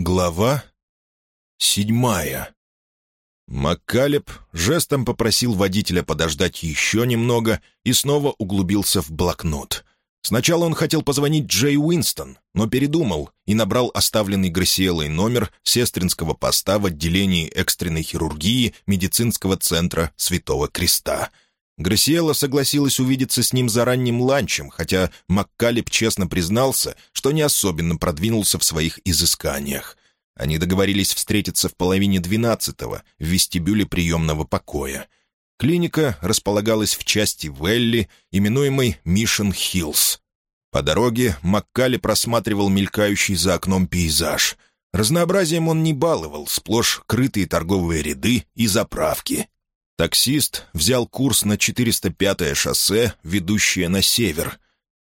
Глава седьмая. Маккалеб жестом попросил водителя подождать еще немного и снова углубился в блокнот. Сначала он хотел позвонить Джей Уинстон, но передумал и набрал оставленный Грасиелой номер сестринского поста в отделении экстренной хирургии медицинского центра Святого Креста. Грасиела согласилась увидеться с ним за ранним ланчем, хотя Маккалеб честно признался, что не особенно продвинулся в своих изысканиях. Они договорились встретиться в половине двенадцатого в вестибюле приемного покоя. Клиника располагалась в части Велли, именуемой Мишен Хиллс. По дороге Маккалеб просматривал мелькающий за окном пейзаж. Разнообразием он не баловал, сплошь крытые торговые ряды и заправки. Таксист взял курс на 405-е шоссе, ведущее на север.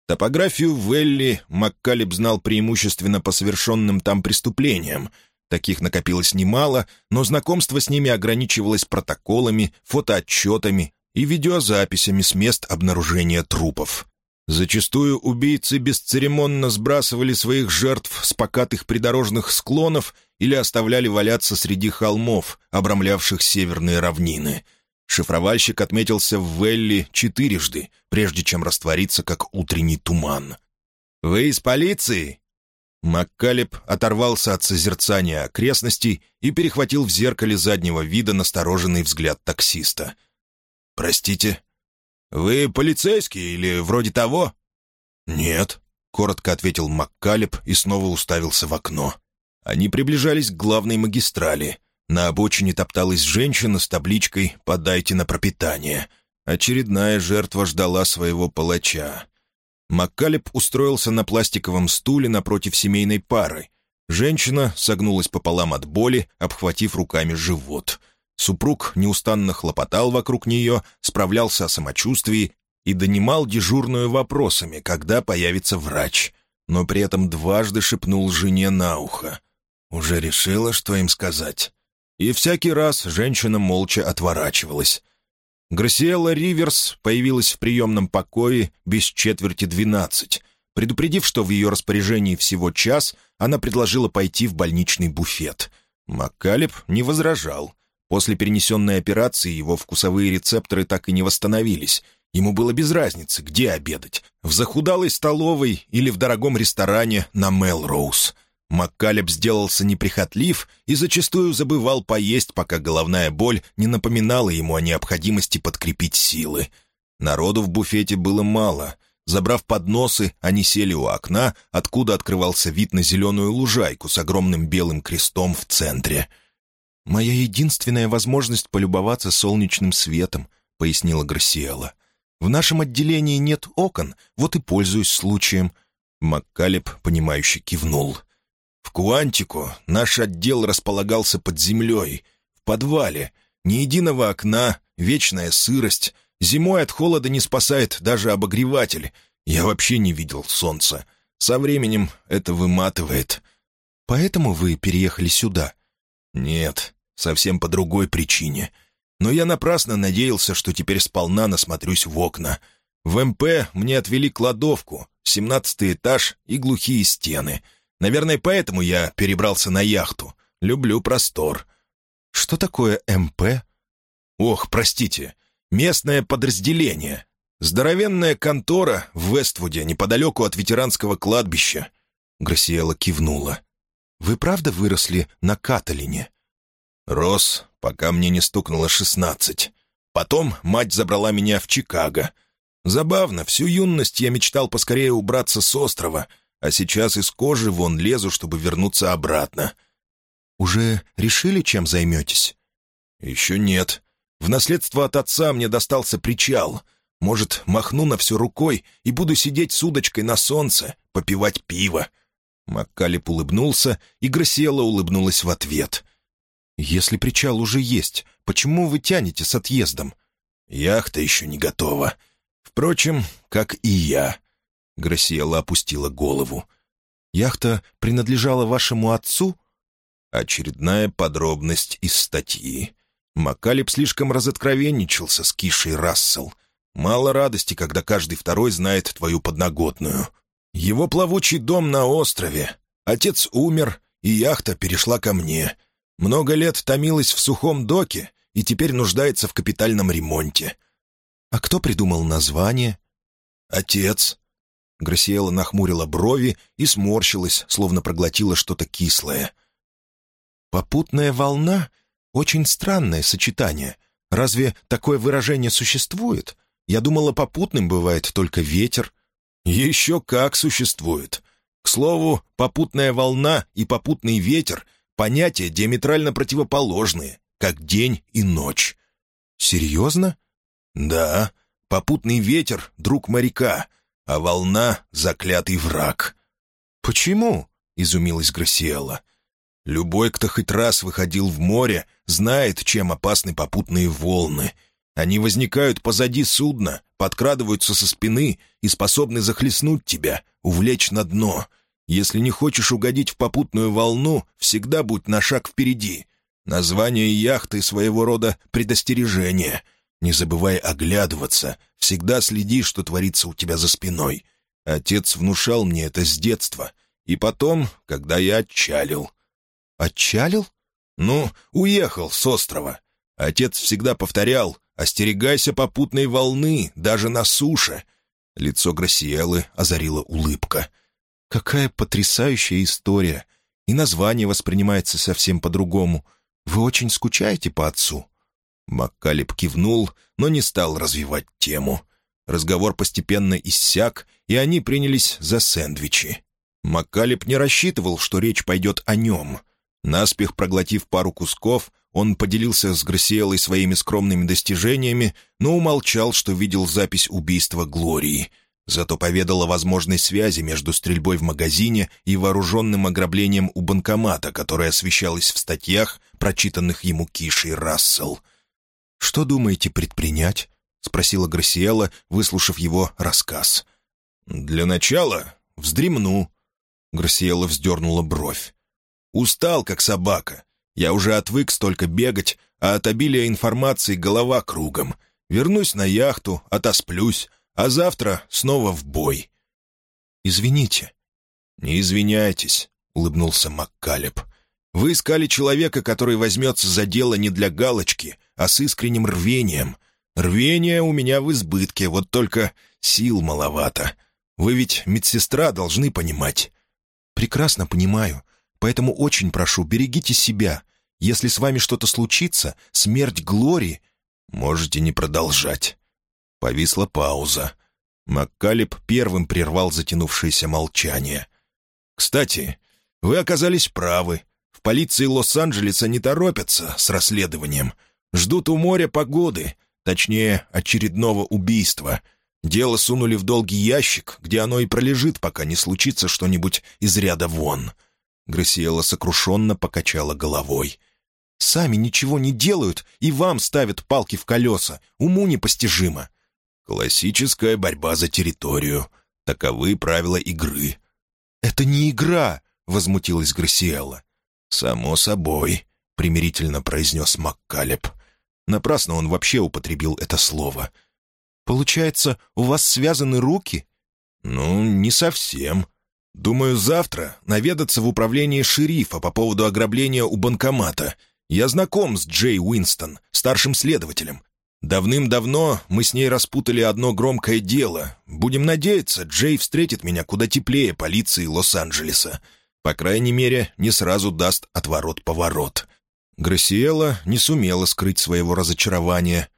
Топографию Велли Маккалеб знал преимущественно по совершенным там преступлениям. Таких накопилось немало, но знакомство с ними ограничивалось протоколами, фотоотчетами и видеозаписями с мест обнаружения трупов. Зачастую убийцы бесцеремонно сбрасывали своих жертв с покатых придорожных склонов или оставляли валяться среди холмов, обрамлявших северные равнины — Шифровальщик отметился в Велли четырежды, прежде чем раствориться, как утренний туман. «Вы из полиции?» Маккалеб оторвался от созерцания окрестностей и перехватил в зеркале заднего вида настороженный взгляд таксиста. «Простите, вы полицейский или вроде того?» «Нет», — коротко ответил Маккалеб и снова уставился в окно. Они приближались к главной магистрали — на обочине топталась женщина с табличкой «Подайте на пропитание». Очередная жертва ждала своего палача. Маккалеб устроился на пластиковом стуле напротив семейной пары. Женщина согнулась пополам от боли, обхватив руками живот. Супруг неустанно хлопотал вокруг нее, справлялся о самочувствии и донимал дежурную вопросами, когда появится врач. Но при этом дважды шепнул жене на ухо. «Уже решила, что им сказать?» И всякий раз женщина молча отворачивалась. Грасиэла Риверс появилась в приемном покое без четверти двенадцать. Предупредив, что в ее распоряжении всего час, она предложила пойти в больничный буфет. Маккалеб не возражал. После перенесенной операции его вкусовые рецепторы так и не восстановились. Ему было без разницы, где обедать — в захудалой столовой или в дорогом ресторане на Мелроуз — Маккалеб сделался неприхотлив и зачастую забывал поесть, пока головная боль не напоминала ему о необходимости подкрепить силы. Народу в буфете было мало. Забрав подносы, они сели у окна, откуда открывался вид на зеленую лужайку с огромным белым крестом в центре. «Моя единственная возможность полюбоваться солнечным светом», — пояснила Грасиэла. «В нашем отделении нет окон, вот и пользуюсь случаем». Маккалеб, понимающе кивнул. В Куантику наш отдел располагался под землей, в подвале. Ни единого окна, вечная сырость. Зимой от холода не спасает даже обогреватель. Я вообще не видел солнца. Со временем это выматывает. Поэтому вы переехали сюда? Нет, совсем по другой причине. Но я напрасно надеялся, что теперь сполна насмотрюсь в окна. В МП мне отвели кладовку, семнадцатый этаж и глухие стены — Наверное, поэтому я перебрался на яхту. Люблю простор. Что такое МП? Ох, простите. Местное подразделение. Здоровенная контора в Вествуде, неподалеку от ветеранского кладбища. Грасиэла кивнула. «Вы правда выросли на Каталине?» «Рос, пока мне не стукнуло шестнадцать. Потом мать забрала меня в Чикаго. Забавно, всю юность я мечтал поскорее убраться с острова, а сейчас из кожи вон лезу, чтобы вернуться обратно». «Уже решили, чем займетесь?» «Еще нет. В наследство от отца мне достался причал. Может, махну на все рукой и буду сидеть с удочкой на солнце, попивать пиво». Маккалип улыбнулся, и Грасиэла улыбнулась в ответ. «Если причал уже есть, почему вы тянете с отъездом?» «Яхта еще не готова. Впрочем, как и я». Грасиэла опустила голову. «Яхта принадлежала вашему отцу?» Очередная подробность из статьи. Макалеб слишком разоткровенничался с Кишей Рассел. Мало радости, когда каждый второй знает твою подноготную. Его плавучий дом на острове. Отец умер, и яхта перешла ко мне. Много лет томилась в сухом доке и теперь нуждается в капитальном ремонте». «А кто придумал название?» «Отец». Грасиэла нахмурила брови и сморщилась, словно проглотила что-то кислое. «Попутная волна — очень странное сочетание. Разве такое выражение существует? Я думала, попутным бывает только ветер». «Еще как существует. К слову, попутная волна и попутный ветер — понятия диаметрально противоположные, как день и ночь». «Серьезно?» «Да. Попутный ветер — друг моряка, а волна — заклятый враг». «Почему?» — изумилась Грасиэла. «Любой, кто хоть раз выходил в море, знает, чем опасны попутные волны. Они возникают позади судна, подкрадываются со спины и способны захлестнуть тебя, увлечь на дно. Если не хочешь угодить в попутную волну, всегда будь на шаг впереди. Название яхты своего рода предостережение. Не забывай оглядываться, всегда следи, что творится у тебя за спиной. Отец внушал мне это с детства. И потом, когда я отчалил. «Отчалил?» «Ну, уехал с острова. Отец всегда повторял, остерегайся попутной волны, даже на суше». Лицо Грасиэлы озарила улыбка. «Какая потрясающая история! И название воспринимается совсем по-другому. Вы очень скучаете по отцу?» Маккалеб кивнул, но не стал развивать тему. Разговор постепенно иссяк, и они принялись за сэндвичи. Маккалеб не рассчитывал, что речь пойдет о нем. Наспех проглотив пару кусков, он поделился с Грасиэлой своими скромными достижениями, но умолчал, что видел запись убийства Глории. Зато поведал о возможной связи между стрельбой в магазине и вооруженным ограблением у банкомата, которое освещалось в статьях, прочитанных ему Кишей Рассел. «Что думаете предпринять?» — спросила Грасиэла, выслушав его рассказ. «Для начала вздремну». Грасиэла вздернула бровь. «Устал, как собака. Я уже отвык столько бегать, а от обилия информации голова кругом. Вернусь на яхту, отосплюсь, а завтра снова в бой». «Извините». «Не извиняйтесь», — улыбнулся Маккалеб. «Вы искали человека, который возьмется за дело не для галочки, а с искренним рвением. Рвение у меня в избытке, вот только сил маловато. Вы ведь медсестра должны понимать». «Прекрасно понимаю. Поэтому очень прошу, берегите себя. Если с вами что-то случится, смерть Глории...» «Можете не продолжать». Повисла пауза. Маккалеб первым прервал затянувшееся молчание. «Кстати, вы оказались правы. В полиции Лос-Анджелеса не торопятся с расследованием. Ждут у моря погоды, точнее, очередного убийства. Дело сунули в долгий ящик, где оно и пролежит, пока не случится что-нибудь из ряда вон». Грасиэла сокрушенно покачала головой. «Сами ничего не делают и вам ставят палки в колеса. Уму непостижимо». «Классическая борьба за территорию. Таковы правила игры». «Это не игра», — возмутилась Грасиэла. «Само собой», — примирительно произнес Маккалеб. Напрасно он вообще употребил это слово. «Получается, у вас связаны руки?» «Ну, не совсем», Думаю, завтра наведаться в управление шерифа по поводу ограбления у банкомата. Я знаком с Джей Уинстон, старшим следователем. Давным-давно мы с ней распутали одно громкое дело. Будем надеяться, Джей встретит меня куда теплее полиции Лос-Анджелеса. По крайней мере, не сразу даст отворот-поворот. Грасиэла не сумела скрыть своего разочарования.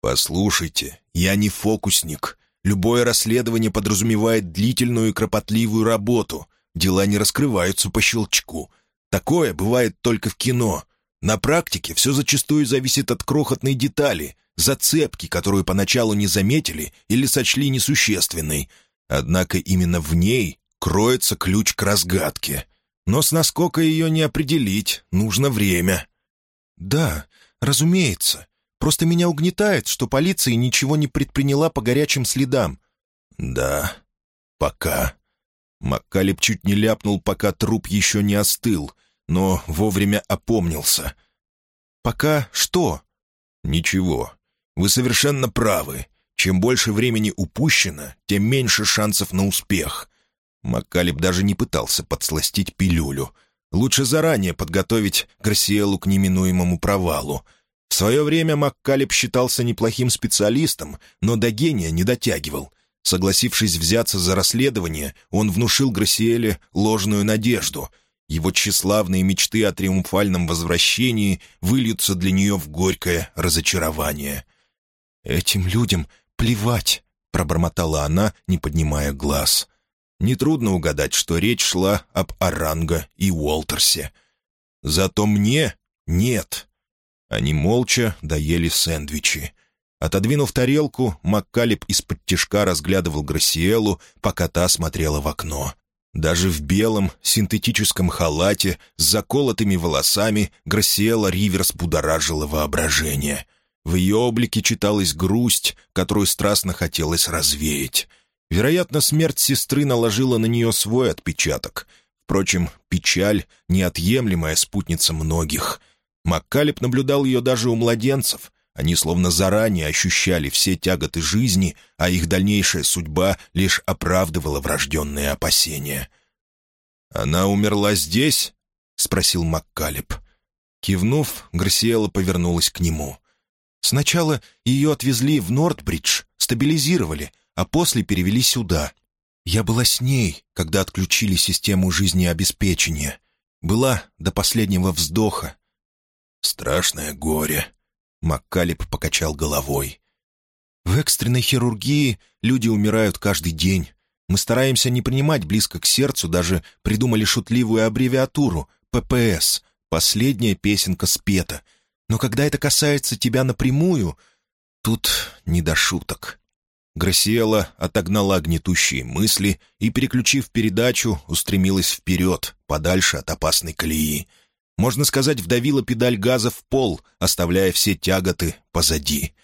«Послушайте, я не фокусник. Любое расследование подразумевает длительную и кропотливую работу. Дела не раскрываются по щелчку. Такое бывает только в кино. На практике все зачастую зависит от крохотной детали, зацепки, которую поначалу не заметили или сочли несущественной. Однако именно в ней кроется ключ к разгадке. Но с наскока ее не определить, нужно время. «Да, разумеется», Просто меня угнетает, что полиция ничего не предприняла по горячим следам». «Да, пока». Маккалеб чуть не ляпнул, пока труп еще не остыл, но вовремя опомнился. «Пока что?» «Ничего. Вы совершенно правы. Чем больше времени упущено, тем меньше шансов на успех». Маккалеб даже не пытался подсластить пилюлю. Лучше заранее подготовить Гарсиэлу к неминуемому провалу. В свое время Маккалеб считался неплохим специалистом, но до гения не дотягивал. Согласившись взяться за расследование, он внушил Грасиэле ложную надежду. Его тщеславные мечты о триумфальном возвращении выльются для нее в горькое разочарование. «Этим людям плевать», — пробормотала она, не поднимая глаз. Нетрудно угадать, что речь шла об Оранго и Уолтерсе. Зато мне нет. Они молча доели сэндвичи. Отодвинув тарелку, Маккалеб из-под тишка разглядывал Грасиэлу, пока та смотрела в окно. Даже в белом синтетическом халате с заколотыми волосами Грасиэла Риверс будоражила воображение. В ее облике читалась грусть, которую страстно хотелось развеять. Вероятно, смерть сестры наложила на нее свой отпечаток. Впрочем, печаль — неотъемлемая спутница многих. Маккалеб наблюдал ее даже у младенцев. Они словно заранее ощущали все тяготы жизни, а их дальнейшая судьба лишь оправдывала врожденные опасения. «Она умерла здесь?» — спросил Маккалеб. Кивнув, Гарсиэла повернулась к нему. «Сначала ее отвезли в Нортбридж, стабилизировали, а после перевели сюда. Я была с ней, когда отключили систему жизнеобеспечения. Была до последнего вздоха. «Страшное горе», — Маккалеб покачал головой. «В экстренной хирургии люди умирают каждый день. Мы стараемся не принимать близко к сердцу, даже придумали шутливую аббревиатуру — ППС, последняя песенка спета. Но когда это касается тебя напрямую, тут не до шуток». Грасиэла отогнала гнетущие мысли и, переключив передачу, устремилась вперед, подальше от опасной колеи. Можно сказать, вдавила педаль газа в пол, оставляя все тяготы позади.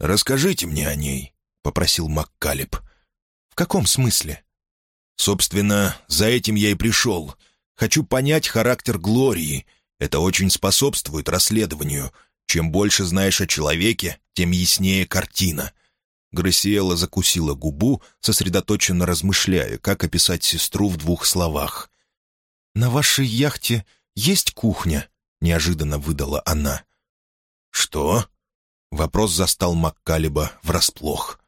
«Расскажите мне о ней», — попросил Маккалеб. «В каком смысле?» «Собственно, за этим я и пришел. Хочу понять характер Глории. Это очень способствует расследованию. Чем больше знаешь о человеке, тем яснее картина». Грасиэла закусила губу, сосредоточенно размышляя, как описать сестру в двух словах. «На вашей яхте есть кухня?» — неожиданно выдала она. «Что?» — вопрос застал Маккалиба врасплох.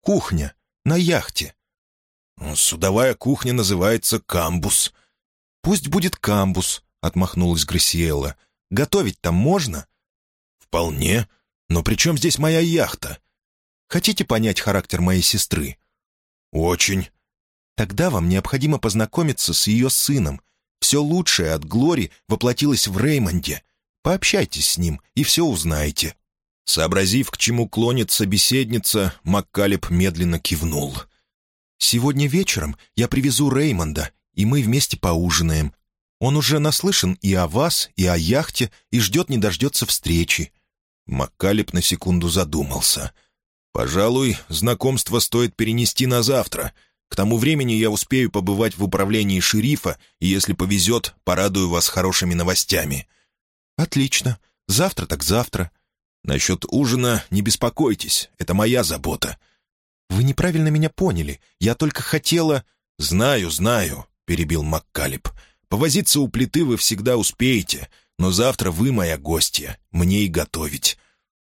«Кухня. На яхте». «Ну, «Судовая кухня называется камбус». «Пусть будет камбус», — отмахнулась Грасиэла. «Готовить там можно?» «Вполне. Но при чем здесь моя яхта?» Хотите понять характер моей сестры?» «Очень». «Тогда вам необходимо познакомиться с ее сыном. Все лучшее от Глори воплотилось в Реймонде. Пообщайтесь с ним, и все узнаете». Сообразив, к чему клонит собеседница, Маккалеб медленно кивнул. «Сегодня вечером я привезу Реймонда, и мы вместе поужинаем. Он уже наслышан и о вас, и о яхте, и ждет не дождется встречи». Маккалеб на секунду задумался — «Пожалуй, знакомство стоит перенести на завтра. К тому времени я успею побывать в управлении шерифа, и, если повезет, порадую вас хорошими новостями». «Отлично. Завтра так завтра». «Насчет ужина не беспокойтесь, это моя забота». «Вы неправильно меня поняли. Я только хотела...» «Знаю, знаю», — перебил Маккалеб. «Повозиться у плиты вы всегда успеете, но завтра вы моя гостья, мне и готовить».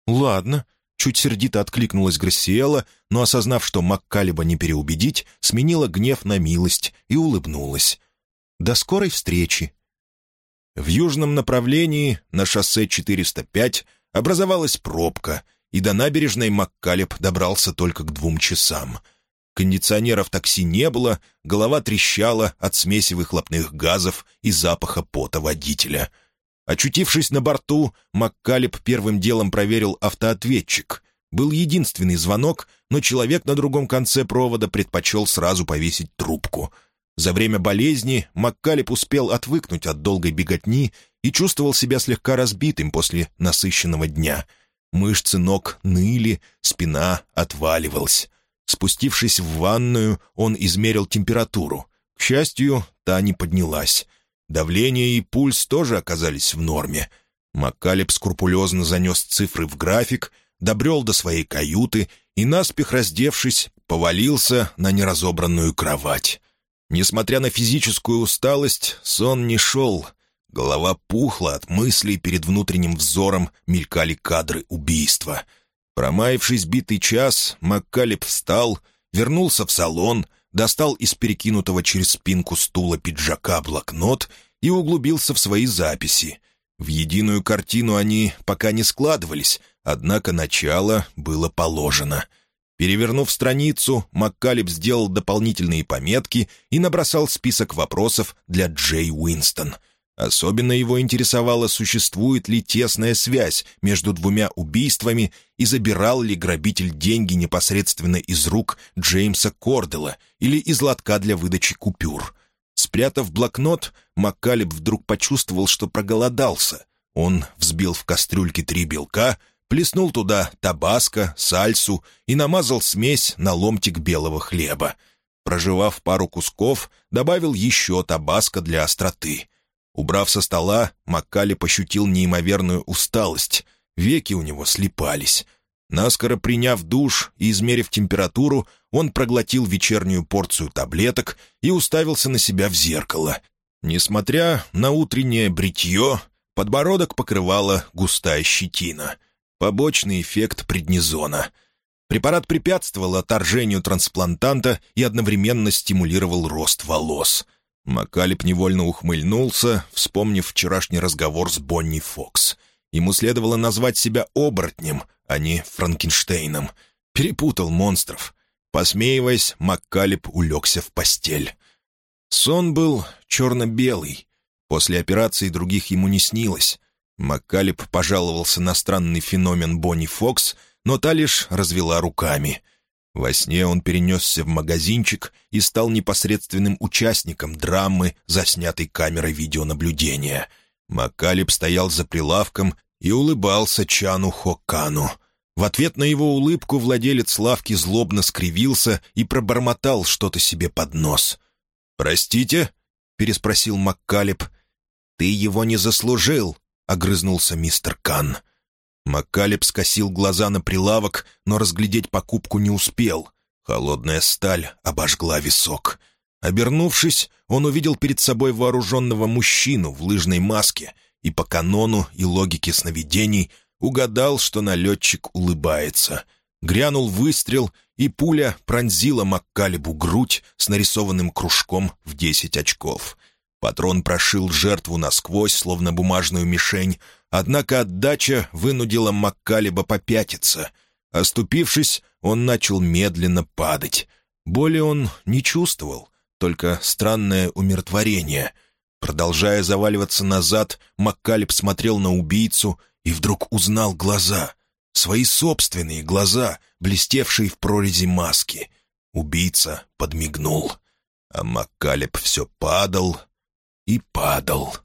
«Ладно», Чуть сердито откликнулась Грассиэла, но, осознав, что Маккалиба не переубедить, сменила гнев на милость и улыбнулась. «До скорой встречи!» В южном направлении, на шоссе 405, образовалась пробка, и до набережной Маккалеб добрался только к двум часам. Кондиционера в такси не было, голова трещала от смеси выхлопных газов и запаха пота водителя — Очутившись на борту, Маккалеб первым делом проверил автоответчик. Был единственный звонок, но человек на другом конце провода предпочел сразу повесить трубку. За время болезни Маккалеб успел отвыкнуть от долгой беготни и чувствовал себя слегка разбитым после насыщенного дня. Мышцы ног ныли, спина отваливалась. Спустившись в ванную, он измерил температуру. К счастью, та не поднялась. Давление и пульс тоже оказались в норме. Маккалеб скрупулезно занес цифры в график, добрел до своей каюты и, наспех раздевшись, повалился на неразобранную кровать. Несмотря на физическую усталость, сон не шел. Голова пухла от мыслей, перед внутренним взором мелькали кадры убийства. Промаявшись битый час, Маккалеб встал, вернулся в салон, достал из перекинутого через спинку стула пиджака блокнот и углубился в свои записи. В единую картину они пока не складывались, однако начало было положено — Перевернув страницу, Маккалеб сделал дополнительные пометки и набросал список вопросов для Джей Уинстон. Особенно его интересовало, существует ли тесная связь между двумя убийствами и забирал ли грабитель деньги непосредственно из рук Джеймса Кордела или из лотка для выдачи купюр. Спрятав блокнот, Маккалеб вдруг почувствовал, что проголодался. Он взбил в кастрюльке три белка — плеснул туда табаско, сальсу и намазал смесь на ломтик белого хлеба. Прожевав пару кусков, добавил еще табаско для остроты. Убрав со стола, Маккали пощутил неимоверную усталость. Веки у него слипались. Наскоро приняв душ и измерив температуру, он проглотил вечернюю порцию таблеток и уставился на себя в зеркало. Несмотря на утреннее бритье, подбородок покрывала густая щетина — Побочный эффект преднизона. Препарат препятствовал отторжению трансплантанта и одновременно стимулировал рост волос. Макалип невольно ухмыльнулся, вспомнив вчерашний разговор с Бонни Фокс. Ему следовало назвать себя оборотнем, а не Франкенштейном. Перепутал монстров. Посмеиваясь, Маккалип улегся в постель. Сон был черно-белый. После операции других ему не снилось. Маккалеб пожаловался на странный феномен Бонни Фокс, но та лишь развела руками. Во сне он перенесся в магазинчик и стал непосредственным участником драмы, заснятой камерой видеонаблюдения. Маккалеб стоял за прилавком и улыбался Чану Хокану. В ответ на его улыбку владелец лавки злобно скривился и пробормотал что-то себе под нос. «Простите?» — переспросил Маккалеб. «Ты его не заслужил», огрызнулся мистер Кан. Маккалеб скосил глаза на прилавок, но разглядеть покупку не успел. Холодная сталь обожгла висок. Обернувшись, он увидел перед собой вооруженного мужчину в лыжной маске и по канону и логике сновидений угадал, что налетчик улыбается. Грянул выстрел, и пуля пронзила Маккалебу грудь с нарисованным кружком в десять очков. Патрон прошил жертву насквозь, словно бумажную мишень, однако отдача вынудила Маккалеба попятиться. Оступившись, он начал медленно падать. Боли он не чувствовал, только странное умиротворение. Продолжая заваливаться назад, Маккалеб смотрел на убийцу и вдруг узнал глаза. Свои собственные глаза, блестевшие в прорези маски. Убийца подмигнул. А Маккалеб все падал и падал.